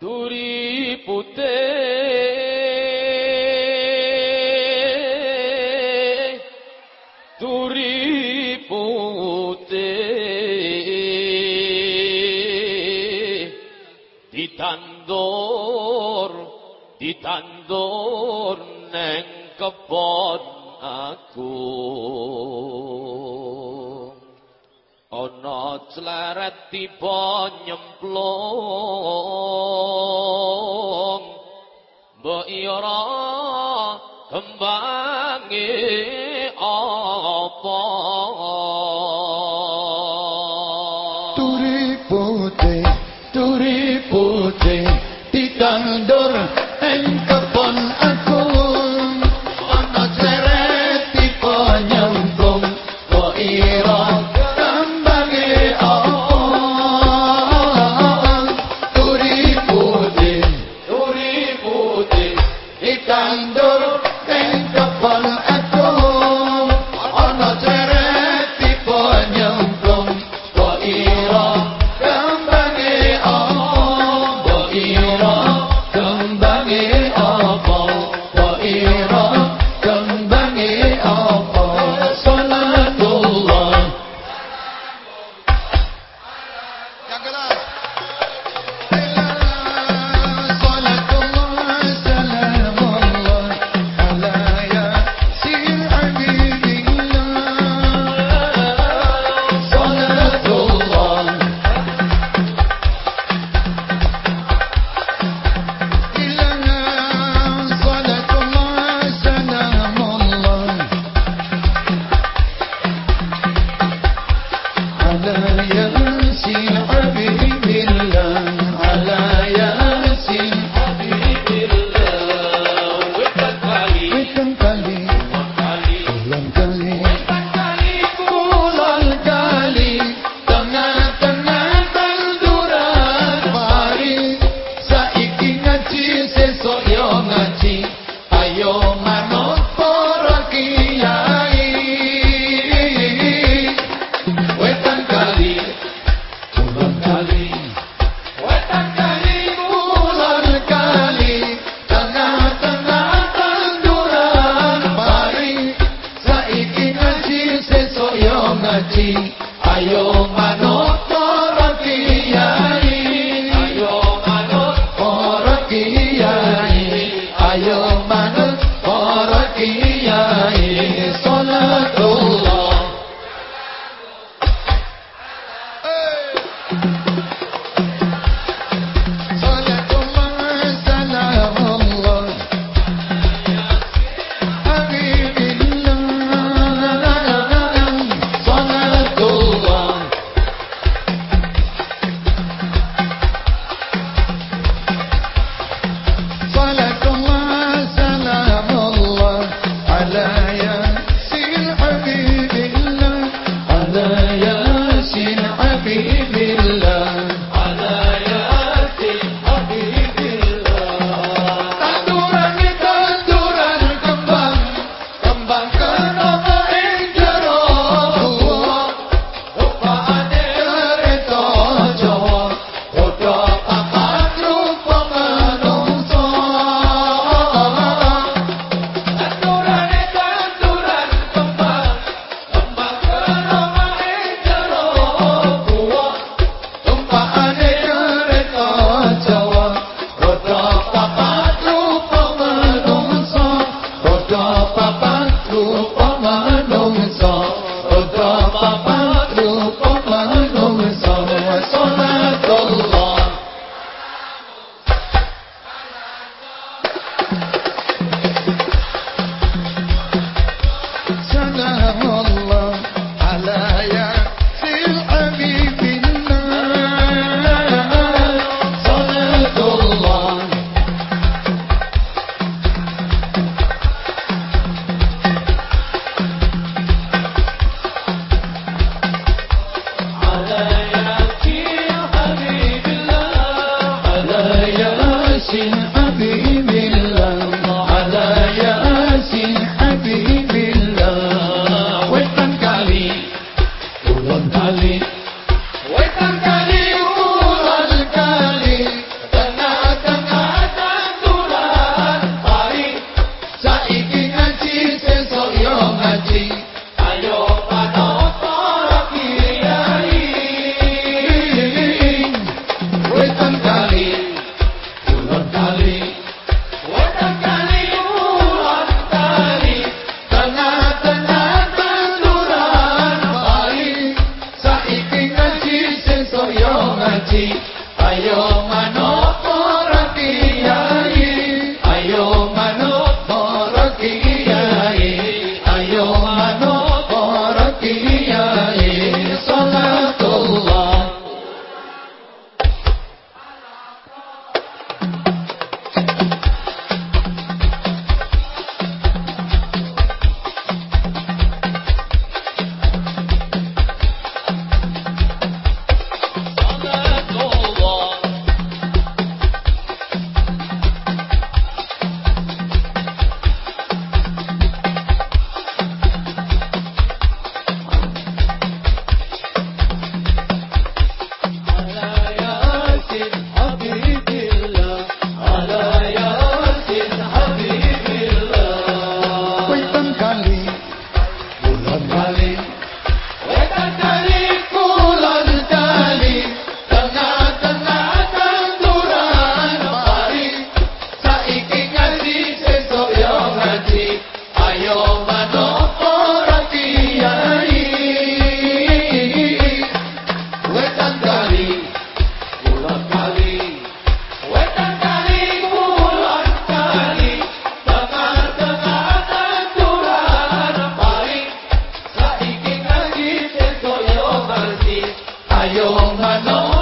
তুরি পুতে তুরি পুতে neng দিতান্দর aku Ana অনচলার দীপ নম্প্লোর ira hambange apa? Turi pute turi pute titandur In love. son ياسين حبيب الله. على ياسين حبيب الله. Haji, ayo mano Sayonara